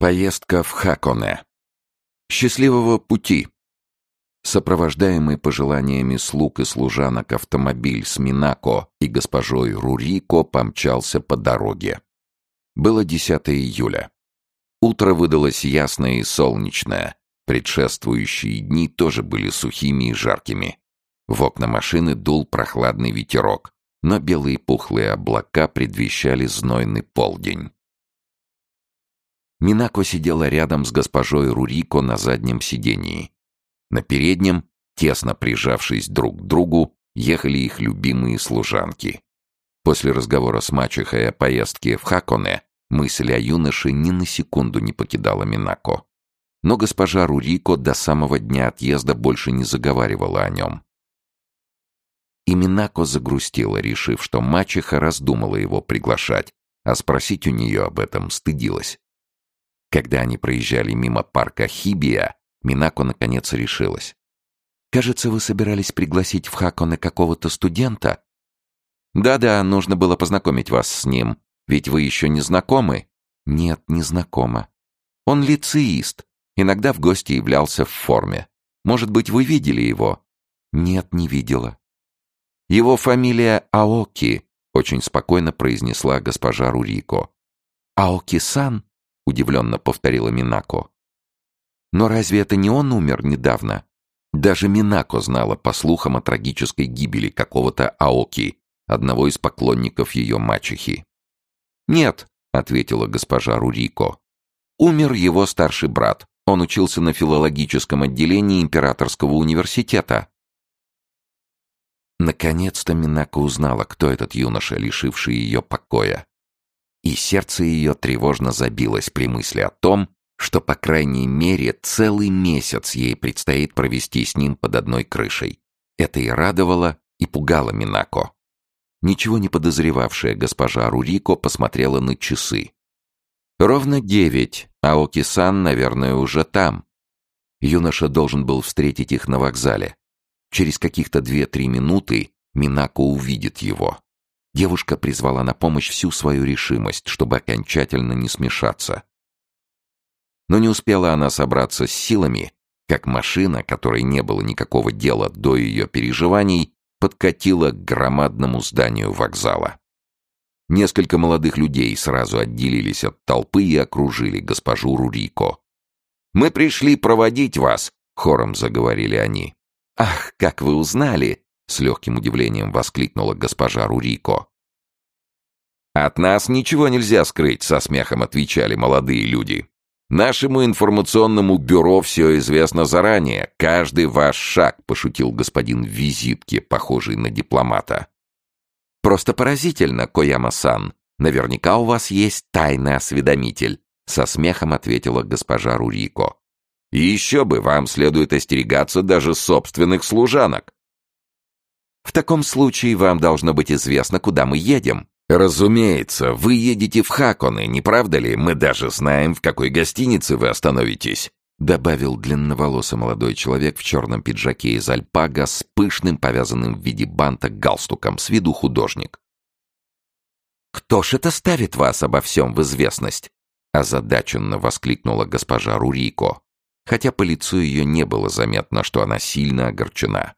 Поездка в Хаконе. Счастливого пути. Сопровождаемый пожеланиями слуг и служанок автомобиль с Минако и госпожой Рурико помчался по дороге. Было 10 июля. Утро выдалось ясное и солнечное. Предшествующие дни тоже были сухими и жаркими. В окна машины дул прохладный ветерок, но белые пухлые облака предвещали знойный полдень. Минако сидела рядом с госпожой Рурико на заднем сидении. На переднем, тесно прижавшись друг к другу, ехали их любимые служанки. После разговора с мачехой о поездке в Хаконе мысль о юноше ни на секунду не покидала Минако. Но госпожа Рурико до самого дня отъезда больше не заговаривала о нем. И Минако загрустила, решив, что мачеха раздумала его приглашать, а спросить у нее об этом стыдилась. Когда они проезжали мимо парка Хибия, Минако наконец решилась. «Кажется, вы собирались пригласить в Хаконе какого-то студента?» «Да-да, нужно было познакомить вас с ним. Ведь вы еще не знакомы?» «Нет, не знакома. Он лицеист. Иногда в гости являлся в форме. Может быть, вы видели его?» «Нет, не видела». «Его фамилия Аоки», — очень спокойно произнесла госпожа Рурико. «Аоки-сан?» — удивленно повторила Минако. «Но разве это не он умер недавно?» Даже Минако знала по слухам о трагической гибели какого-то Аоки, одного из поклонников ее мачехи. «Нет», — ответила госпожа Рурико. «Умер его старший брат. Он учился на филологическом отделении Императорского университета». Наконец-то Минако узнала, кто этот юноша, лишивший ее покоя и сердце ее тревожно забилось при мысли о том, что, по крайней мере, целый месяц ей предстоит провести с ним под одной крышей. Это и радовало, и пугало Минако. Ничего не подозревавшая госпожа Рурико посмотрела на часы. Ровно девять, а Оки-сан, наверное, уже там. Юноша должен был встретить их на вокзале. Через каких-то две-три минуты Минако увидит его. Девушка призвала на помощь всю свою решимость, чтобы окончательно не смешаться. Но не успела она собраться с силами, как машина, которой не было никакого дела до ее переживаний, подкатила к громадному зданию вокзала. Несколько молодых людей сразу отделились от толпы и окружили госпожу Рурико. «Мы пришли проводить вас», — хором заговорили они. «Ах, как вы узнали!» С легким удивлением воскликнула госпожа Рурико. «От нас ничего нельзя скрыть», — со смехом отвечали молодые люди. «Нашему информационному бюро все известно заранее. Каждый ваш шаг», — пошутил господин в визитке, похожий на дипломата. «Просто поразительно, Кояма-сан. Наверняка у вас есть тайный осведомитель», — со смехом ответила госпожа Рурико. «И еще бы, вам следует остерегаться даже собственных служанок. В таком случае вам должно быть известно, куда мы едем. Разумеется, вы едете в Хаконы, не правда ли? Мы даже знаем, в какой гостинице вы остановитесь. Добавил длинноволосый молодой человек в черном пиджаке из альпага с пышным, повязанным в виде банта галстуком, с виду художник. «Кто ж это ставит вас обо всем в известность?» озадаченно воскликнула госпожа Рурико, хотя по лицу ее не было заметно, что она сильно огорчена.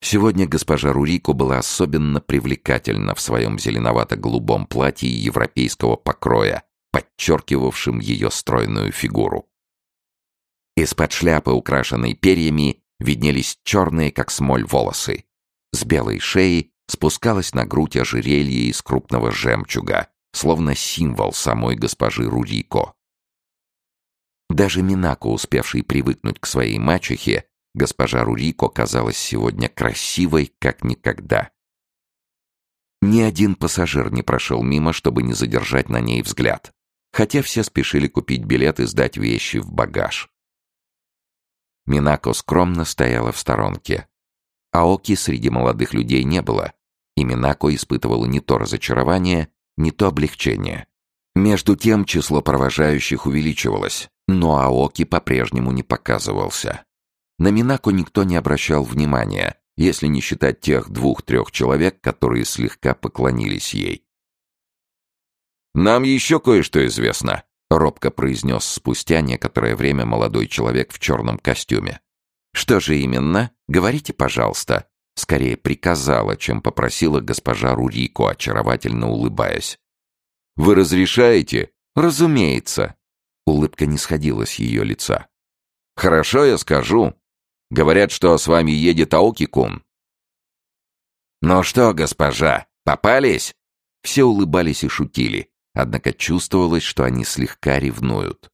Сегодня госпожа Рурико была особенно привлекательна в своем зеленовато-голубом платье европейского покроя, подчеркивавшем ее стройную фигуру. Из-под шляпы, украшенной перьями, виднелись черные, как смоль, волосы. С белой шеи спускалась на грудь ожерелье из крупного жемчуга, словно символ самой госпожи Рурико. Даже Минако, успевший привыкнуть к своей мачехе, Госпожа Рурико казалась сегодня красивой, как никогда. Ни один пассажир не прошел мимо, чтобы не задержать на ней взгляд, хотя все спешили купить билет и сдать вещи в багаж. Минако скромно стояла в сторонке. Аоки среди молодых людей не было, и Минако испытывала не то разочарование, не то облегчение. Между тем число провожающих увеличивалось, но Аоки по-прежнему не показывался. На Минако никто не обращал внимания, если не считать тех двух-трех человек, которые слегка поклонились ей. «Нам еще кое-что известно», — робко произнес спустя некоторое время молодой человек в черном костюме. «Что же именно? Говорите, пожалуйста», — скорее приказала, чем попросила госпожа Рурико, очаровательно улыбаясь. «Вы разрешаете?» «Разумеется». Улыбка не сходила с ее лица. «Хорошо, я скажу. Говорят, что с вами едет Аоки-кун». «Ну что, госпожа, попались?» Все улыбались и шутили, однако чувствовалось, что они слегка ревнуют.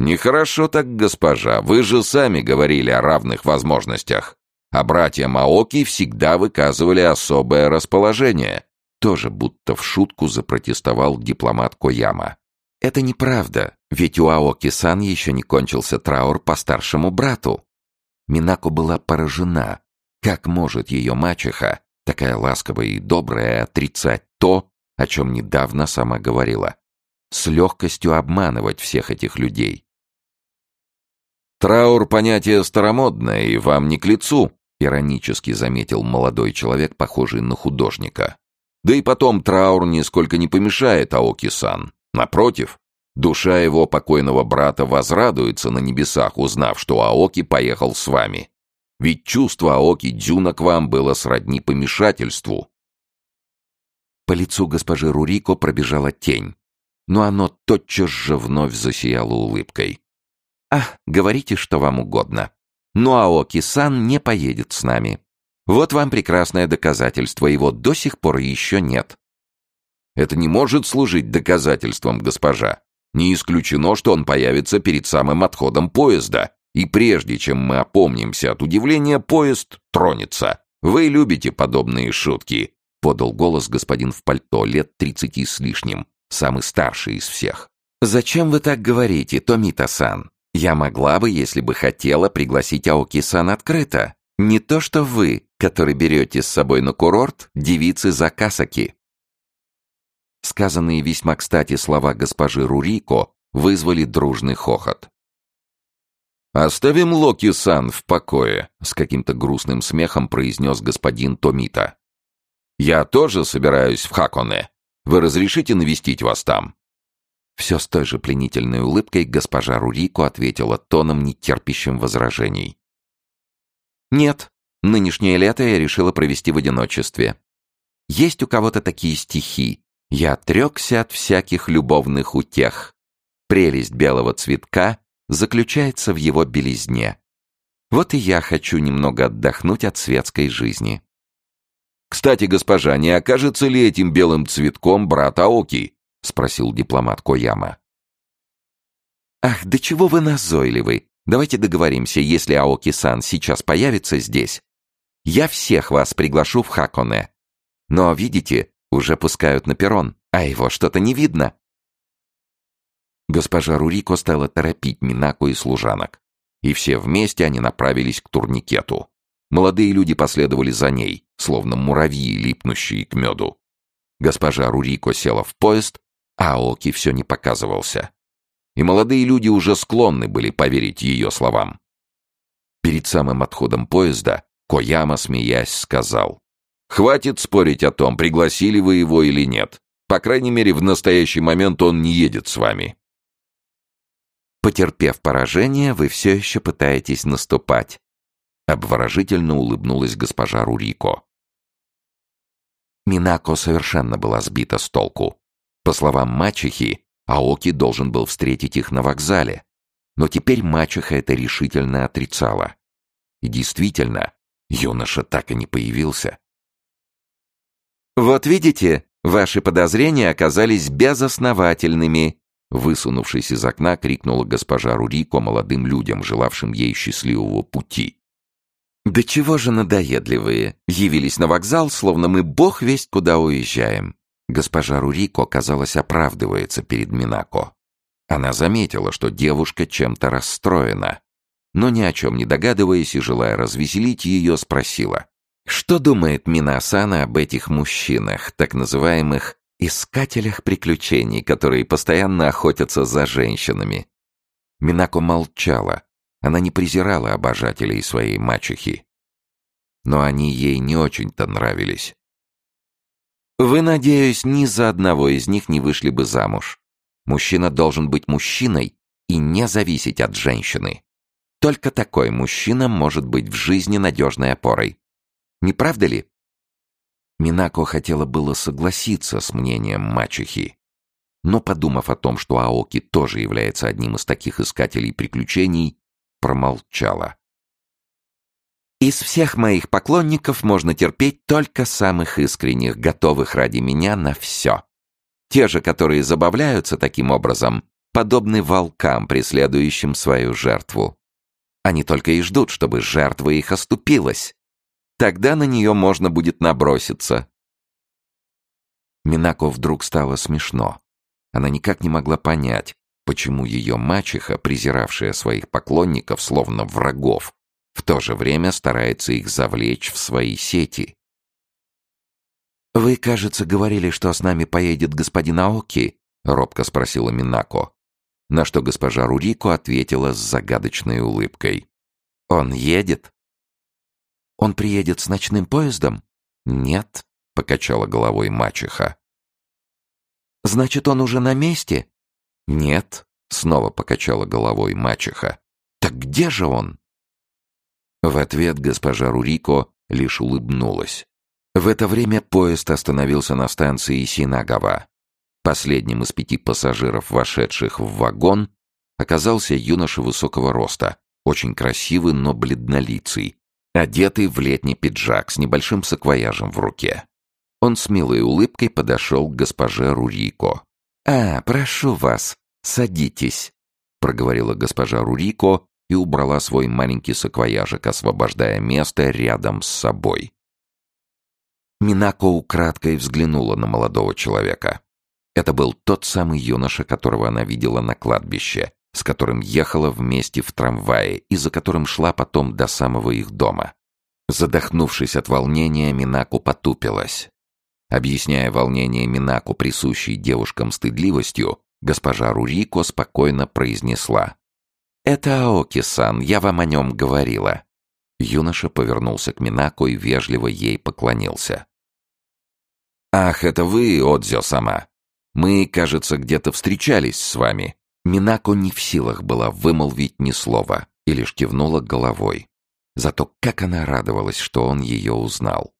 «Нехорошо так, госпожа, вы же сами говорили о равных возможностях. А братья Маоки всегда выказывали особое расположение». Тоже будто в шутку запротестовал дипломат Кояма. «Это неправда, ведь у Аоки-сан еще не кончился траур по старшему брату». Минако была поражена. Как может ее мачеха, такая ласковая и добрая, отрицать то, о чем недавно сама говорила? С легкостью обманывать всех этих людей. «Траур — понятие старомодное, и вам не к лицу», — иронически заметил молодой человек, похожий на художника. «Да и потом траур нисколько не помешает Аоки-сан. Напротив, душа его покойного брата возрадуется на небесах, узнав, что Аоки поехал с вами. Ведь чувство Аоки Дзюна к вам было сродни помешательству». По лицу госпожи Рурико пробежала тень, но оно тотчас же вновь засияло улыбкой. «Ах, говорите, что вам угодно. Но Аоки-сан не поедет с нами. Вот вам прекрасное доказательство, его до сих пор еще нет». «Это не может служить доказательством, госпожа. Не исключено, что он появится перед самым отходом поезда, и прежде чем мы опомнимся от удивления, поезд тронется. Вы любите подобные шутки», — подал голос господин в пальто лет тридцати с лишним, самый старший из всех. «Зачем вы так говорите, Томита-сан? Я могла бы, если бы хотела, пригласить Аоки-сан открыто. Не то что вы, который берете с собой на курорт девицы Закасаки. Сказанные весьма кстати слова госпожи Рурико вызвали дружный хохот. «Оставим Локи-сан в покое», — с каким-то грустным смехом произнес господин Томита. «Я тоже собираюсь в Хаконе. Вы разрешите навестить вас там?» Все с той же пленительной улыбкой госпожа Рурико ответила тоном, нетерпящим возражений. «Нет, нынешнее лето я решила провести в одиночестве. Есть у кого-то такие стихи. Я отрекся от всяких любовных утех. Прелесть белого цветка заключается в его белизне. Вот и я хочу немного отдохнуть от светской жизни». «Кстати, госпожа, не окажется ли этим белым цветком брат Аоки?» — спросил дипломат Кояма. «Ах, да чего вы назойливы! Давайте договоримся, если Аоки-сан сейчас появится здесь, я всех вас приглашу в Хаконе. Но, видите, уже пускают на перрон, а его что-то не видно». Госпожа Рурико стала торопить Минаку и служанок, и все вместе они направились к турникету. Молодые люди последовали за ней, словно муравьи, липнущие к меду. Госпожа Рурико села в поезд, а Аоки все не показывался. И молодые люди уже склонны были поверить ее словам. Перед самым отходом поезда Кояма, смеясь, сказал. «Хватит спорить о том, пригласили вы его или нет. По крайней мере, в настоящий момент он не едет с вами». «Потерпев поражение, вы все еще пытаетесь наступать», — обворожительно улыбнулась госпожа Рурико. Минако совершенно была сбита с толку. По словам мачехи, Аоки должен был встретить их на вокзале. Но теперь мачеха это решительно отрицала. И действительно, юноша так и не появился. «Вот видите, ваши подозрения оказались безосновательными», высунувшись из окна, крикнула госпожа Рурико молодым людям, желавшим ей счастливого пути. «Да чего же надоедливые! Явились на вокзал, словно мы бог весть куда уезжаем. Госпожа Рурико, казалось, оправдывается перед Минако. Она заметила, что девушка чем-то расстроена, но ни о чем не догадываясь и желая развеселить ее, спросила. Что думает Минасана об этих мужчинах, так называемых искателях приключений, которые постоянно охотятся за женщинами? Минако молчала. Она не презирала обожателей своей мачехи. Но они ей не очень-то нравились. Вы, надеюсь, ни за одного из них не вышли бы замуж. Мужчина должен быть мужчиной и не зависеть от женщины. Только такой мужчина может быть в жизни надежной опорой. Не правда ли? Минако хотела было согласиться с мнением мачехи, но, подумав о том, что Аоки тоже является одним из таких искателей приключений, промолчала. Из всех моих поклонников можно терпеть только самых искренних, готовых ради меня на все. Те же, которые забавляются таким образом, подобны волкам, преследующим свою жертву. Они только и ждут, чтобы жертва их оступилась. Тогда на нее можно будет наброситься. Минако вдруг стало смешно. Она никак не могла понять, почему ее мачеха, презиравшая своих поклонников словно врагов, в то же время старается их завлечь в свои сети. «Вы, кажется, говорили, что с нами поедет господин Аоки?» — робко спросила Минако. На что госпожа Рурико ответила с загадочной улыбкой. «Он едет?» «Он приедет с ночным поездом?» «Нет», — покачала головой мачеха. «Значит, он уже на месте?» «Нет», — снова покачала головой мачеха. «Так где же он?» В ответ госпожа Рурико лишь улыбнулась. В это время поезд остановился на станции Синагава. Последним из пяти пассажиров, вошедших в вагон, оказался юноша высокого роста, очень красивый, но бледнолицый, одетый в летний пиджак с небольшим саквояжем в руке. Он с милой улыбкой подошел к госпоже Рурико. «А, прошу вас, садитесь», — проговорила госпожа Рурико, и убрала свой маленький саквояжик, освобождая место рядом с собой. Минако украдкой взглянула на молодого человека. Это был тот самый юноша, которого она видела на кладбище, с которым ехала вместе в трамвае и за которым шла потом до самого их дома. Задохнувшись от волнения, Минаку потупилась. Объясняя волнение Минаку, присущей девушкам стыдливостью, госпожа Рурико спокойно произнесла. «Это Аоки-сан, я вам о нем говорила». Юноша повернулся к Минако и вежливо ей поклонился. «Ах, это вы, Отзё-сама! Мы, кажется, где-то встречались с вами». Минако не в силах была вымолвить ни слова и лишь кивнула головой. Зато как она радовалась, что он ее узнал.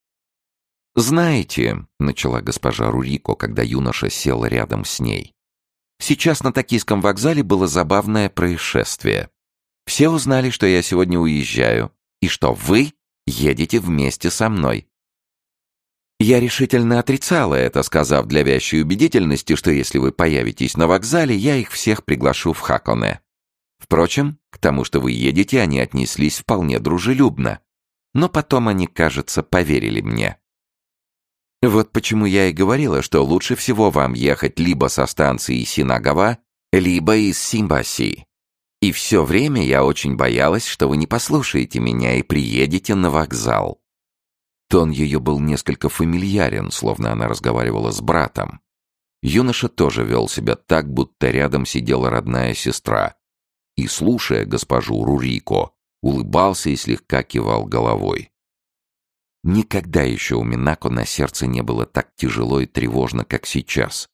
«Знаете», — начала госпожа Рурико, когда юноша сел рядом с ней, Сейчас на Токийском вокзале было забавное происшествие. Все узнали, что я сегодня уезжаю, и что вы едете вместе со мной. Я решительно отрицала это, сказав для вящей убедительности, что если вы появитесь на вокзале, я их всех приглашу в Хаконе. Впрочем, к тому, что вы едете, они отнеслись вполне дружелюбно. Но потом они, кажется, поверили мне. Вот почему я и говорила, что лучше всего вам ехать либо со станции Синагава, либо из Симбаси. И все время я очень боялась, что вы не послушаете меня и приедете на вокзал. Тон ее был несколько фамильярен, словно она разговаривала с братом. Юноша тоже вел себя так, будто рядом сидела родная сестра. И, слушая госпожу Рурико, улыбался и слегка кивал головой. Никогда еще у Минако на сердце не было так тяжело и тревожно, как сейчас.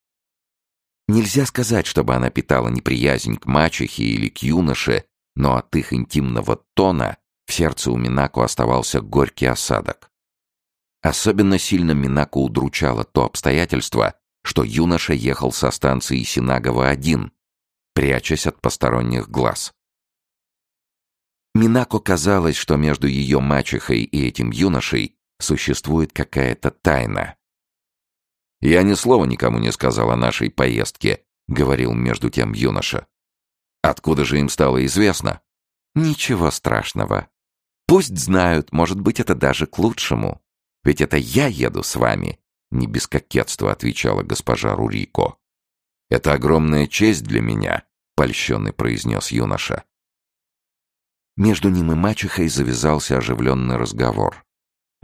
Нельзя сказать, чтобы она питала неприязнь к мачехе или к юноше, но от их интимного тона в сердце у Минако оставался горький осадок. Особенно сильно Минако удручало то обстоятельство, что юноша ехал со станции Синагова один, прячась от посторонних глаз. Минако казалось, что между ее мачехой и этим юношей существует какая-то тайна. «Я ни слова никому не сказал о нашей поездке», — говорил между тем юноша. «Откуда же им стало известно?» «Ничего страшного. Пусть знают, может быть, это даже к лучшему. Ведь это я еду с вами», — не без кокетства отвечала госпожа Рурико. «Это огромная честь для меня», — польщенный произнес юноша. Между ним и мачехой завязался оживленный разговор.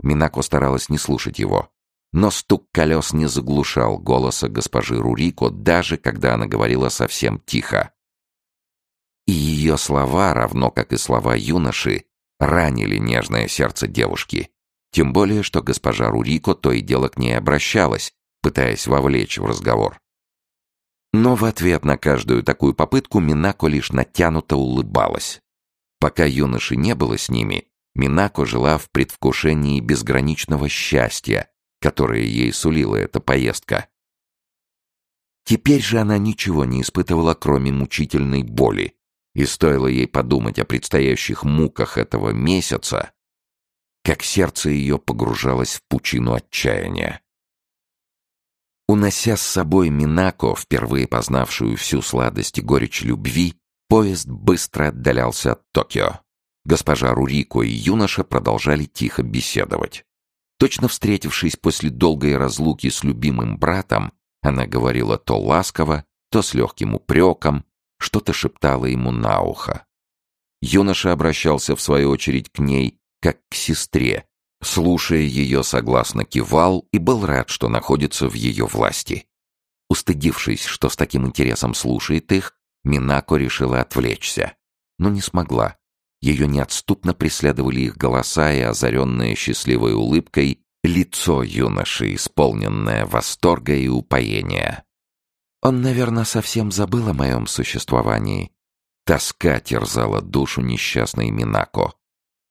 Минако старалась не слушать его. Но стук колес не заглушал голоса госпожи Рурико, даже когда она говорила совсем тихо. И ее слова, равно как и слова юноши, ранили нежное сердце девушки. Тем более, что госпожа Рурико то и дело к ней обращалась, пытаясь вовлечь в разговор. Но в ответ на каждую такую попытку Минако лишь натянуто улыбалась. Пока юноши не было с ними, Минако жила в предвкушении безграничного счастья, которое ей сулила эта поездка. Теперь же она ничего не испытывала, кроме мучительной боли, и стоило ей подумать о предстоящих муках этого месяца, как сердце ее погружалось в пучину отчаяния. Унося с собой Минако, впервые познавшую всю сладость и горечь любви, поезд быстро отдалялся от Токио. Госпожа Рурико и юноша продолжали тихо беседовать. Точно встретившись после долгой разлуки с любимым братом, она говорила то ласково, то с легким упреком, что-то шептала ему на ухо. Юноша обращался в свою очередь к ней, как к сестре, слушая ее, согласно кивал и был рад, что находится в ее власти. Устыдившись, что с таким интересом слушает их, Минако решила отвлечься, но не смогла. Ее неотступно преследовали их голоса и озаренное счастливой улыбкой лицо юноши, исполненное восторга и упоения. Он, наверное, совсем забыл о моем существовании. Тоска терзала душу несчастной Минако.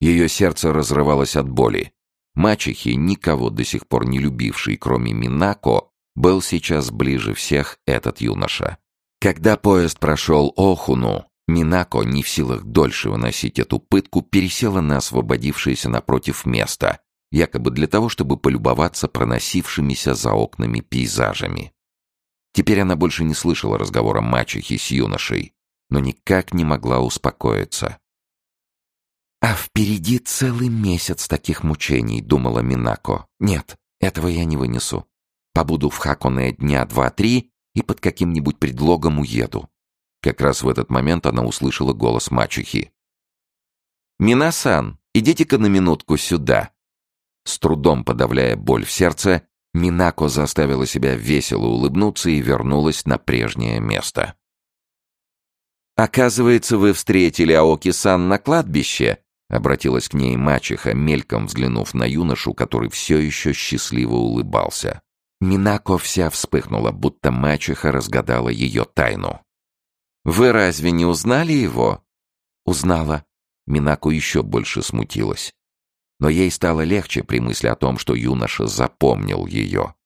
Ее сердце разрывалось от боли. Мачехи, никого до сих пор не любивший, кроме Минако, был сейчас ближе всех этот юноша. Когда поезд прошел Охуну, Минако, не в силах дольше выносить эту пытку, пересела на освободившееся напротив место, якобы для того, чтобы полюбоваться проносившимися за окнами пейзажами. Теперь она больше не слышала разговора мачехи с юношей, но никак не могла успокоиться. «А впереди целый месяц таких мучений», — думала Минако. «Нет, этого я не вынесу. Побуду в Хаконе дня два-три и под каким-нибудь предлогом уеду». Как раз в этот момент она услышала голос мачехи. «Минасан, идите-ка на минутку сюда». С трудом подавляя боль в сердце, Минако заставила себя весело улыбнуться и вернулась на прежнее место. «Оказывается, вы встретили Аоки-сан на кладбище?» Обратилась к ней мачеха, мельком взглянув на юношу, который все еще счастливо улыбался. Минако вся вспыхнула, будто мачеха разгадала ее тайну. «Вы разве не узнали его?» «Узнала». Минако еще больше смутилась но ей стало легче при мысли о том, что юноша запомнил ее.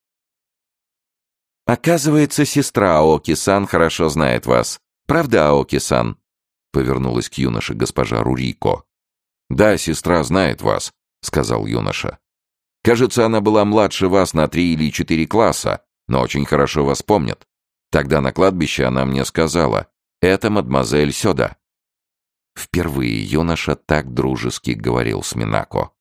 «Оказывается, сестра Аоки-сан хорошо знает вас. Правда, Аоки-сан?» Повернулась к юноше госпожа Рурико. «Да, сестра знает вас», — сказал юноша. «Кажется, она была младше вас на три или четыре класса, но очень хорошо вас помнит. Тогда на кладбище она мне сказала, «Это мадемуазель Сёда». Впервые юноша так дружески говорил с Минако.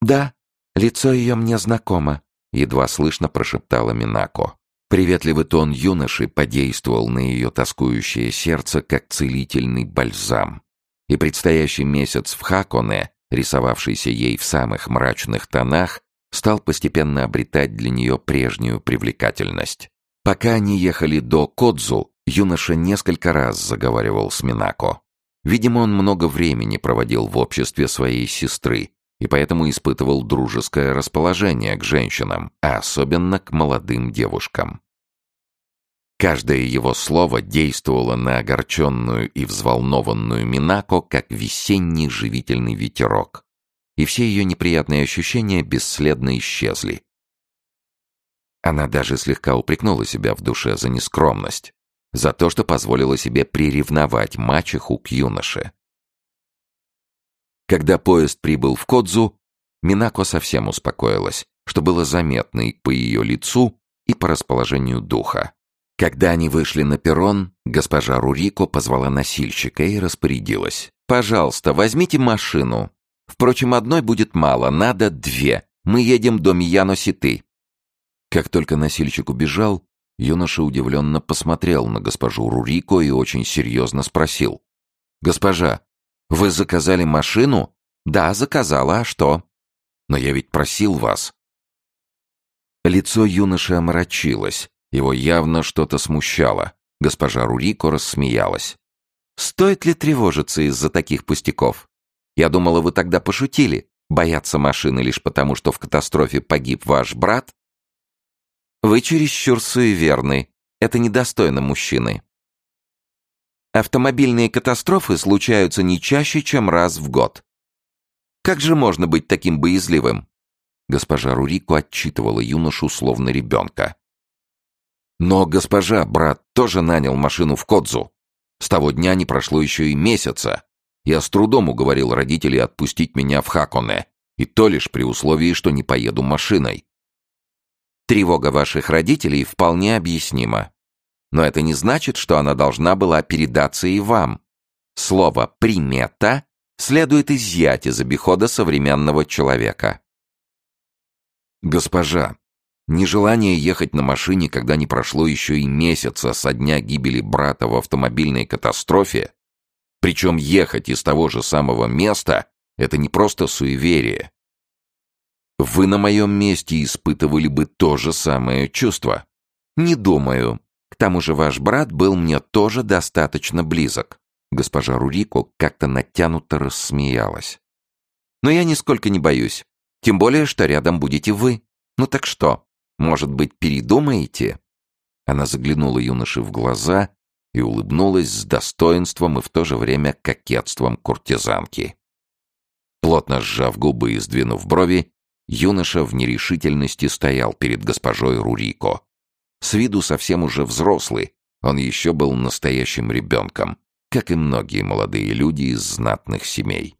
«Да, лицо ее мне знакомо», — едва слышно прошептала Минако. Приветливый тон юноши подействовал на ее тоскующее сердце, как целительный бальзам. И предстоящий месяц в Хаконе, рисовавшийся ей в самых мрачных тонах, стал постепенно обретать для нее прежнюю привлекательность. Пока они ехали до Кодзу, юноша несколько раз заговаривал с Минако. Видимо, он много времени проводил в обществе своей сестры, и поэтому испытывал дружеское расположение к женщинам, а особенно к молодым девушкам. Каждое его слово действовало на огорченную и взволнованную Минако, как весенний живительный ветерок, и все ее неприятные ощущения бесследно исчезли. Она даже слегка упрекнула себя в душе за нескромность, за то, что позволила себе приревновать мачеху к юноше. Когда поезд прибыл в Кодзу, Минако совсем успокоилась, что было заметно и по ее лицу, и по расположению духа. Когда они вышли на перрон, госпожа Рурико позвала носильщика и распорядилась. «Пожалуйста, возьмите машину. Впрочем, одной будет мало, надо две. Мы едем до Мияно-Ситы». Как только носильщик убежал, юноша удивленно посмотрел на госпожу Рурико и очень серьезно спросил. «Госпожа, вы заказали машину? Да, заказала, а что? Но я ведь просил вас. Лицо юноши омрачилось. Его явно что-то смущало. Госпожа Рурико рассмеялась. «Стоит ли тревожиться из-за таких пустяков? Я думала, вы тогда пошутили. Бояться машины лишь потому, что в катастрофе погиб ваш брат? Вы чересчур суеверны. Это недостойно мужчины. Автомобильные катастрофы случаются не чаще, чем раз в год. Как же можно быть таким боязливым? Госпожа Рурико отчитывала юношу словно ребенка. Но госпожа, брат, тоже нанял машину в Кодзу. С того дня не прошло еще и месяца. Я с трудом уговорил родителей отпустить меня в Хаконе, и то лишь при условии, что не поеду машиной. Тревога ваших родителей вполне объяснима. Но это не значит, что она должна была передаться и вам. Слово «примета» следует изъять из обихода современного человека. Госпожа, нежелание ехать на машине, когда не прошло еще и месяца со дня гибели брата в автомобильной катастрофе, причем ехать из того же самого места, это не просто суеверие. Вы на моем месте испытывали бы то же самое чувство. Не думаю. К тому же ваш брат был мне тоже достаточно близок. Госпожа Рурико как-то натянуто рассмеялась. Но я нисколько не боюсь. Тем более, что рядом будете вы. Ну так что, может быть, передумаете?» Она заглянула юноше в глаза и улыбнулась с достоинством и в то же время кокетством куртизанки. Плотно сжав губы и сдвинув брови, юноша в нерешительности стоял перед госпожой Рурико. С виду совсем уже взрослый, он еще был настоящим ребенком, как и многие молодые люди из знатных семей.